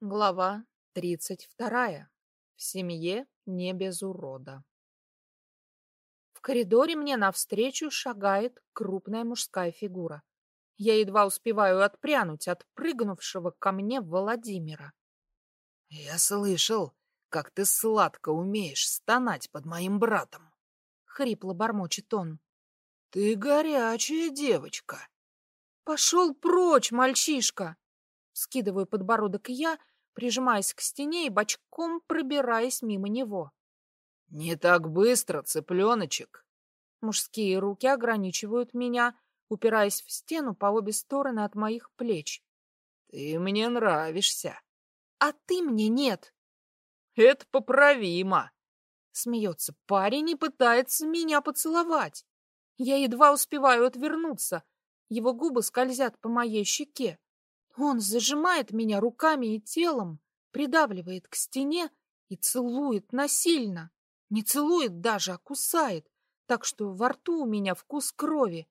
Глава тридцать вторая. В семье не без урода. В коридоре мне навстречу шагает крупная мужская фигура. Я едва успеваю отпрянуть от прыгнувшего ко мне Владимира. — Я слышал, как ты сладко умеешь стонать под моим братом. — хрипло бормочет он. — Ты горячая девочка. — Пошел прочь, мальчишка! Скидываю подбородок я, прижимаясь к стене и бочком пробираясь мимо него. — Не так быстро, цыпленочек! Мужские руки ограничивают меня, упираясь в стену по обе стороны от моих плеч. — Ты мне нравишься. — А ты мне нет. — Это поправимо. Смеется парень и пытается меня поцеловать. Я едва успеваю отвернуться. Его губы скользят по моей щеке. Он зажимает меня руками и телом, придавливает к стене и целует насильно. Не целует даже, а кусает, так что во рту у меня вкус крови.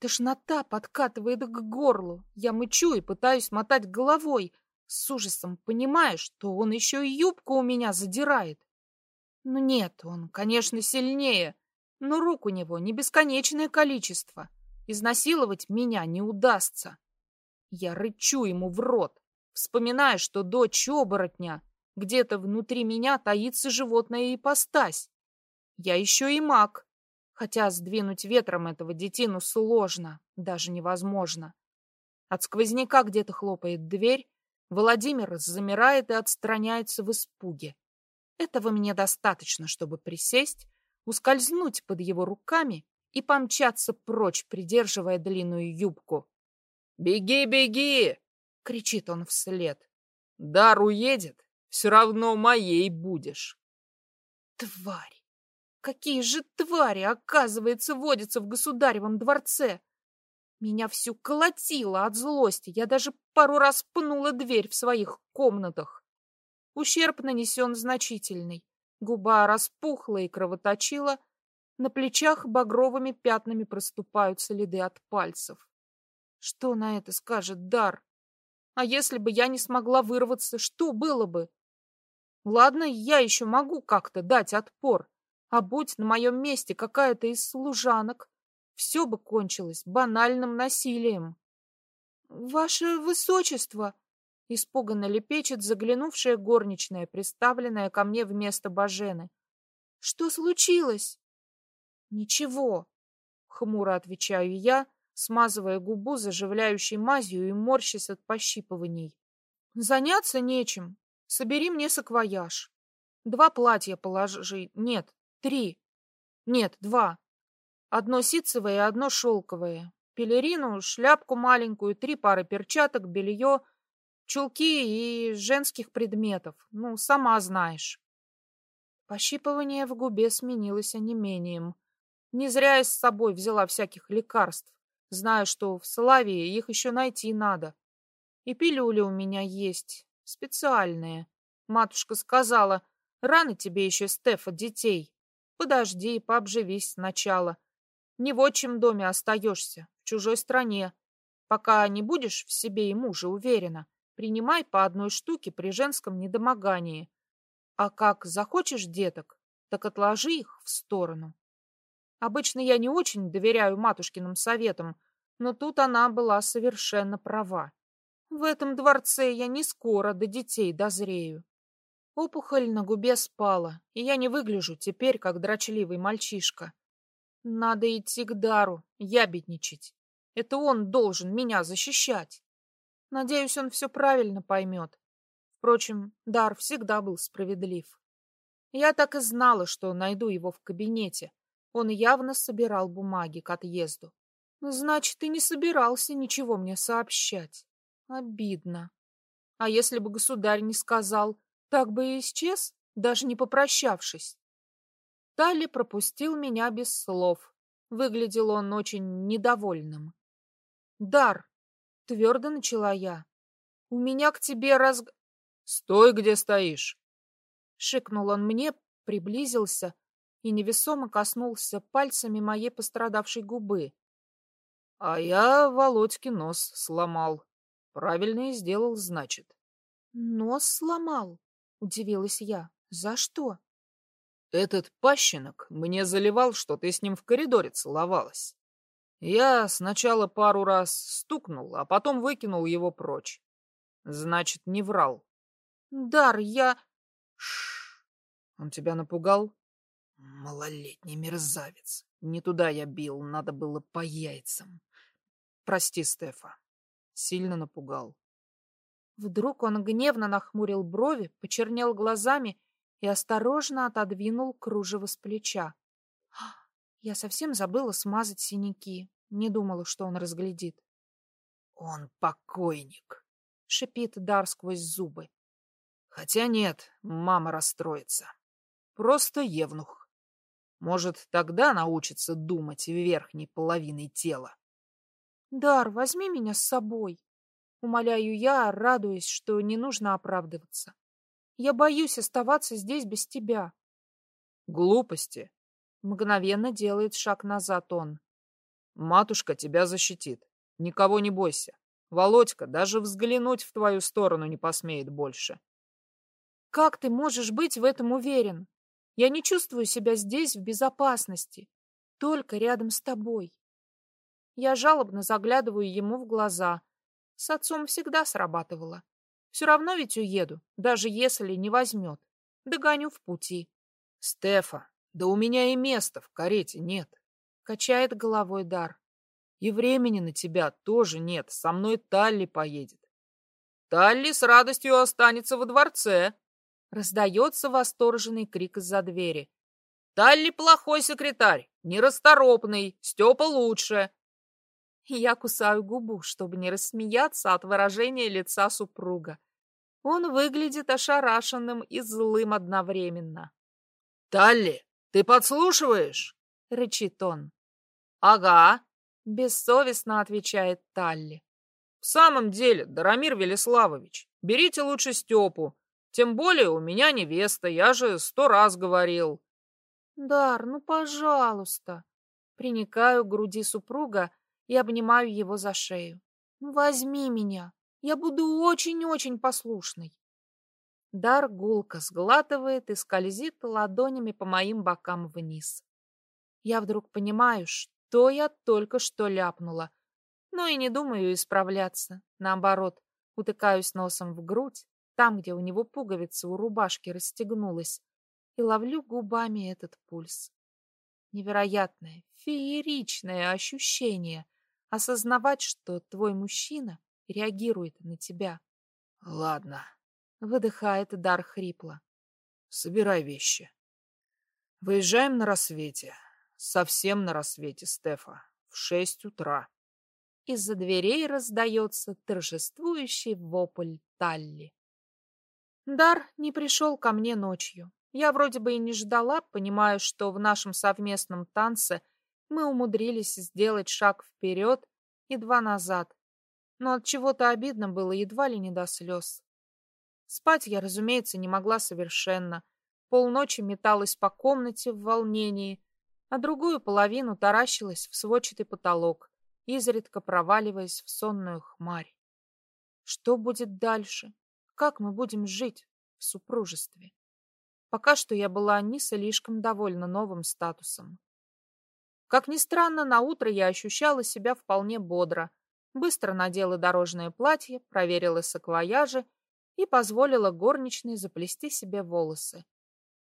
Тошнота подкатывает к горлу. Я мычу и пытаюсь мотать головой, с ужасом понимая, что он еще и юбку у меня задирает. Ну нет, он, конечно, сильнее, но рук у него не бесконечное количество. Изнасиловать меня не удастся. Я рычу ему в рот, вспоминая, что дочь оборотня. Где-то внутри меня таится животная ипостась. Я еще и маг, хотя сдвинуть ветром этого детину сложно, даже невозможно. От сквозняка где-то хлопает дверь, Владимир замирает и отстраняется в испуге. Этого мне достаточно, чтобы присесть, ускользнуть под его руками и помчаться прочь, придерживая длинную юбку. «Беги, беги!» — кричит он вслед. «Дар уедет, все равно моей будешь». Тварь! Какие же твари, оказывается, водятся в государевом дворце! Меня всю колотило от злости, я даже пару раз пнула дверь в своих комнатах. Ущерб нанесен значительный. Губа распухла и кровоточила, на плечах багровыми пятнами проступают следы от пальцев. Что на это скажет Дар? А если бы я не смогла вырваться, что было бы? Ладно, я еще могу как-то дать отпор. А будь на моем месте какая-то из служанок, все бы кончилось банальным насилием. — Ваше Высочество! — испуганно лепечет заглянувшая горничная, приставленная ко мне вместо Бажены. — Что случилось? — Ничего, — хмуро отвечаю я, — смазывая губу заживляющей мазью и морщась от пощипываний. Заняться нечем. Собери мне саквояж. Два платья положи. Нет, три. Нет, два. Одно ситцевое и одно шелковое. Пелерину, шляпку маленькую, три пары перчаток, белье, чулки и женских предметов. Ну, сама знаешь. Пощипывание в губе сменилось онемением. Не зря я с собой взяла всяких лекарств. Знаю, что в Славии их еще найти надо. И пилюли у меня есть, специальные. Матушка сказала, рано тебе еще, Стеф, от детей. Подожди, пообживись сначала. Не в отчим доме остаешься, в чужой стране. Пока не будешь в себе и муже уверена, принимай по одной штуке при женском недомогании. А как захочешь деток, так отложи их в сторону. Обычно я не очень доверяю матушкиным советам, но тут она была совершенно права. В этом дворце я не скоро до детей дозрею. Опухоль на губе спала, и я не выгляжу теперь, как дрочливый мальчишка. Надо идти к Дару, ябедничать. Это он должен меня защищать. Надеюсь, он все правильно поймет. Впрочем, Дар всегда был справедлив. Я так и знала, что найду его в кабинете. Он явно собирал бумаги к отъезду. Значит, и не собирался ничего мне сообщать. Обидно. А если бы государь не сказал, так бы и исчез, даже не попрощавшись. Тали пропустил меня без слов. Выглядел он очень недовольным. «Дар!» — твердо начала я. «У меня к тебе раз...» «Стой, где стоишь!» Шикнул он мне, приблизился и невесомо коснулся пальцами моей пострадавшей губы. А я Володьке нос сломал. Правильно и сделал, значит. Нос сломал, удивилась я. За что? Этот пащенок мне заливал, что ты с ним в коридоре целовалась. Я сначала пару раз стукнул, а потом выкинул его прочь. Значит, не врал. Дар, я... Шш. Он тебя напугал? Малолетний мерзавец. Не туда я бил, надо было по яйцам. Прости, Стефа. Сильно напугал. Вдруг он гневно нахмурил брови, почернел глазами и осторожно отодвинул кружево с плеча. Я совсем забыла смазать синяки. Не думала, что он разглядит. «Он покойник», — шипит Дар сквозь зубы. «Хотя нет, мама расстроится. Просто евнух. Может, тогда научится думать верхней половиной тела». «Дар, возьми меня с собой», — умоляю я, радуясь, что не нужно оправдываться. «Я боюсь оставаться здесь без тебя». «Глупости», Мгновенно делает шаг назад он. Матушка тебя защитит. Никого не бойся. Володька даже взглянуть в твою сторону не посмеет больше. Как ты можешь быть в этом уверен? Я не чувствую себя здесь в безопасности. Только рядом с тобой. Я жалобно заглядываю ему в глаза. С отцом всегда срабатывало. Все равно ведь уеду, даже если не возьмет. Догоню в пути. Стефа, да у меня и места в карете нет. Качает головой Дар. И времени на тебя тоже нет. Со мной Талли поедет. Талли с радостью останется во дворце. Раздается восторженный крик из-за двери. Талли плохой секретарь, нерасторопный, Степа лучше. Я кусаю губу, чтобы не рассмеяться от выражения лица супруга. Он выглядит ошарашенным и злым одновременно. «Талли, «Ты подслушиваешь?» — рычит он. «Ага», — бессовестно отвечает Талли. «В самом деле, Дарамир Велиславович, берите лучше Степу. Тем более у меня невеста, я же сто раз говорил». «Дар, ну, пожалуйста». Приникаю к груди супруга и обнимаю его за шею. «Ну, возьми меня, я буду очень-очень послушной». Дар гулко сглатывает и скользит ладонями по моим бокам вниз. Я вдруг понимаю, что я только что ляпнула, но и не думаю исправляться. Наоборот, утыкаюсь носом в грудь, там, где у него пуговица у рубашки расстегнулась, и ловлю губами этот пульс. Невероятное, фееричное ощущение осознавать, что твой мужчина реагирует на тебя. Ладно, Выдыхает Дар хрипло. Собирай вещи. Выезжаем на рассвете. Совсем на рассвете, Стефа. В шесть утра. Из-за дверей раздается торжествующий вопль Талли. Дар не пришел ко мне ночью. Я вроде бы и не ждала, понимая, что в нашем совместном танце мы умудрились сделать шаг вперед и два назад. Но от чего-то обидно было едва ли не до слез. Спать я, разумеется, не могла совершенно. Полночи металась по комнате в волнении, а другую половину таращилась в сводчатый потолок, изредка проваливаясь в сонную хмарь. Что будет дальше? Как мы будем жить в супружестве? Пока что я была не слишком довольна новым статусом. Как ни странно, на утро я ощущала себя вполне бодро. Быстро надела дорожное платье, проверила саквояжи и позволила горничной заплести себе волосы.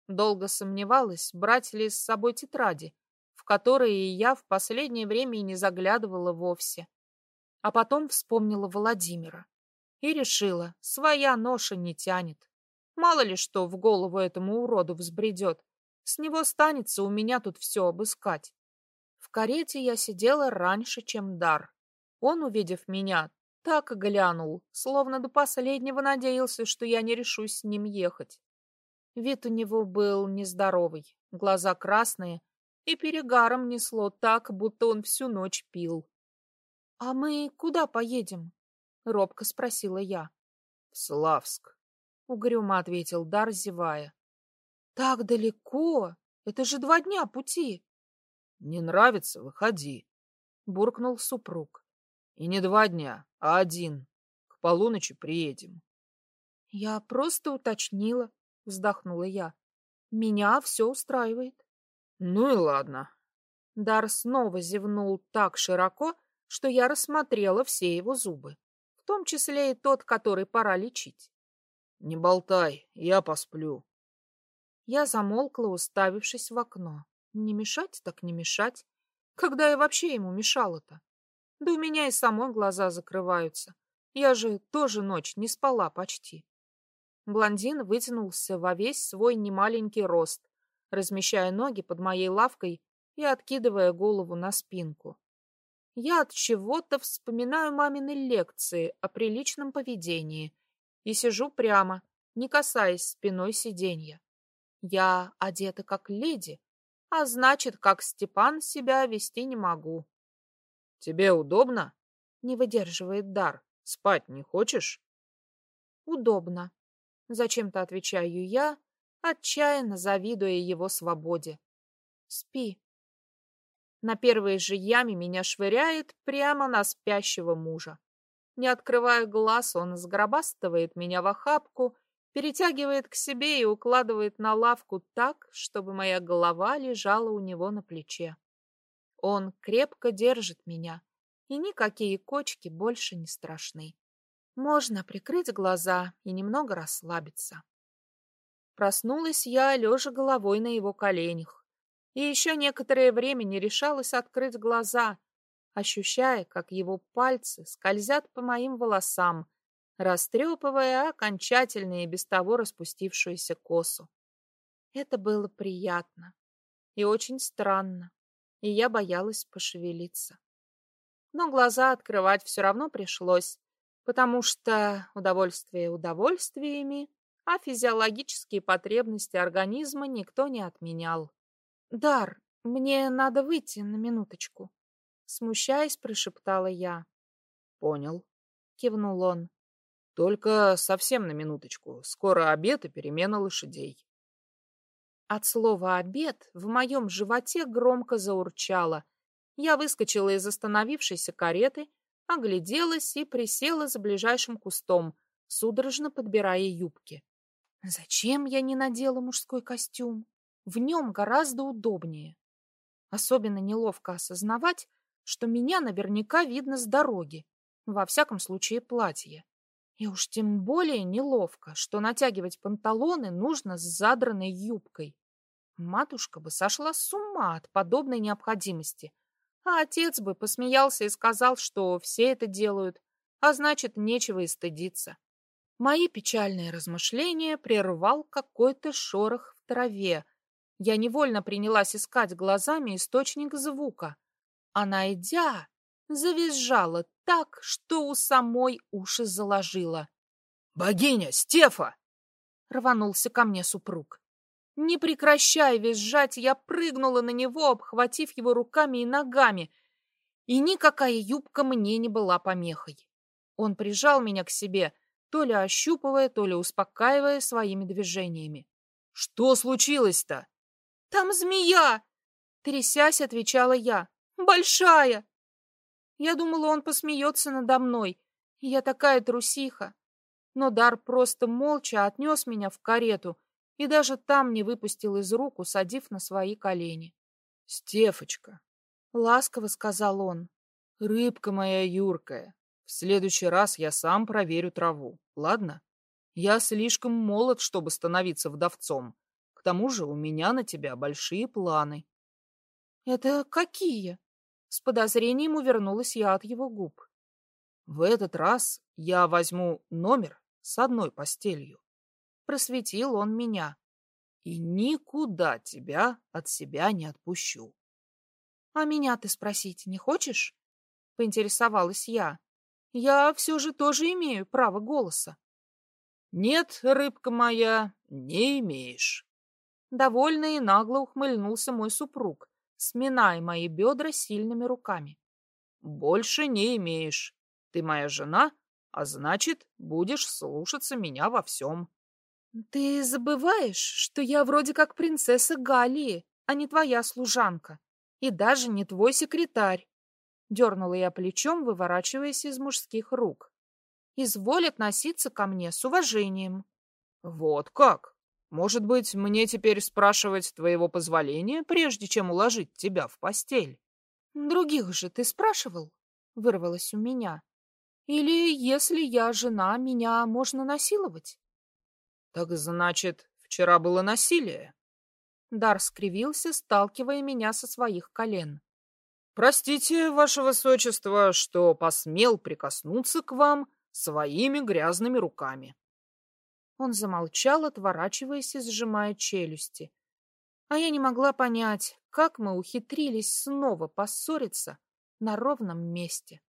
Долго сомневалась, брать ли с собой тетради, в которые я в последнее время и не заглядывала вовсе. А потом вспомнила Владимира и решила, своя ноша не тянет. Мало ли что в голову этому уроду взбредет. С него станется у меня тут все обыскать. В карете я сидела раньше, чем Дар. Он, увидев меня, так глянул, словно до последнего надеялся, что я не решусь с ним ехать. Вид у него был нездоровый, глаза красные, и перегаром несло так, будто он всю ночь пил. — А мы куда поедем? — робко спросила я. — В Славск, — угрюмо ответил Дар, зевая. — Так далеко? Это же два дня пути. — Не нравится? Выходи, — буркнул супруг. И не два дня, а один. К полуночи приедем. Я просто уточнила, вздохнула я. Меня все устраивает. Ну и ладно. Дар снова зевнул так широко, что я рассмотрела все его зубы, том числе и тот, который пора лечить. Не болтай, я посплю. Я замолкла, уставившись в окно. Не мешать так не мешать. Когда я вообще ему мешала-то? Да у меня и самой глаза закрываются. Я же тоже ночь не спала почти. Блондин вытянулся во весь свой немаленький рост, размещая ноги под моей лавкой и откидывая голову на спинку. Я от чего-то вспоминаю мамины лекции о приличном поведении и сижу прямо, не касаясь спиной сиденья. Я одета как леди, а значит, как Степан себя вести не могу. — Тебе удобно? — не выдерживает дар. — Спать не хочешь? — Удобно. Зачем-то отвечаю я, отчаянно завидуя его свободе. Спи. На первой же яме меня швыряет прямо на спящего мужа. Не открывая глаз, он сгробастывает меня в охапку, перетягивает к себе и укладывает на лавку так, чтобы моя голова лежала у него на плече. Он крепко держит меня, и никакие кочки больше не страшны. Можно прикрыть глаза и немного расслабиться. Проснулась я, лежа головой на его коленях, и еще некоторое время не решалась открыть глаза, ощущая, как его пальцы скользят по моим волосам, растрепывая окончательно и без того распустившуюся косу. Это было приятно и очень странно, и я боялась пошевелиться. Но глаза открывать все равно пришлось, потому что удовольствие удовольствиями, а физиологические потребности организма никто не отменял. «Дар, мне надо выйти на минуточку», — смущаясь, прошептала я. «Понял», — кивнул он. «Только совсем на минуточку. Скоро обед и перемена лошадей». От слова «обед» в моем животе громко заурчало. Я выскочила из остановившейся кареты огляделась и присела за ближайшим кустом, судорожно подбирая юбки. Зачем я не надела мужской костюм? В нем гораздо удобнее. Особенно неловко осознавать, что меня наверняка видно с дороги, во всяком случае платье. И уж тем более неловко, что натягивать панталоны нужно с задранной юбкой. Матушка бы сошла с ума от подобной необходимости — а отец бы посмеялся и сказал, что все это делают, а значит, нечего и стыдиться. Мои печальные размышления прервал какой-то шорох в траве. Я невольно принялась искать глазами источник звука, а, найдя, завизжала так, что у самой уши заложила. «Богиня, Стефа!» — рванулся ко мне супруг. Не прекращая визжать, я прыгнула на него, обхватив его руками и ногами, и никакая юбка мне не была помехой. Он прижал меня к себе, то ли ощупывая, то ли успокаивая своими движениями. — Что случилось-то? — Там змея! — трясясь, отвечала я. — Большая! Я думала, он посмеется надо мной. Я такая трусиха. Но Дар просто молча отнес меня в карету — и даже там не выпустил из рук, усадив на свои колени. — Стефочка, — ласково сказал он, — рыбка моя юркая, в следующий раз я сам проверю траву, ладно? Я слишком молод, чтобы становиться вдовцом. Тому же у меня на тебя большие планы. — Это какие? С подозрением увернулась я от его губ. — В этот раз я возьму номер с одной постелью просветил он меня. И никуда тебя от себя не отпущу. — А меня ты спросить не хочешь? — поинтересовалась я. — Я все же тоже имею право голоса. — Нет, рыбка моя, не имеешь. Довольно и нагло ухмыльнулся мой супруг, сминая мои бедра сильными руками. — Больше не имеешь. Ты моя жена, а значит, будешь слушаться меня во всем. Ты забываешь, что я вроде как принцесса Галии, а не твоя служанка. И даже не твой секретарь. Дернула я плечом, выворачиваясь из мужских рук. изволь относиться ко мне с уважением. Вот как? Может быть, мне теперь спрашивать твоего позволения, прежде чем уложить тебя в постель? Других же ты спрашивал? Вырвалось у меня. Или, если я жена, меня можно насиловать? Так значит, вчера было насилие? Дар скривился, сталкивая меня со своих колен. Простите, ваше высочество, что посмел прикоснуться к вам своими грязными руками. Он замолчал, отворачиваясь и сжимая челюсти. А я не могла понять, как мы ухитрились снова поссориться на ровном месте.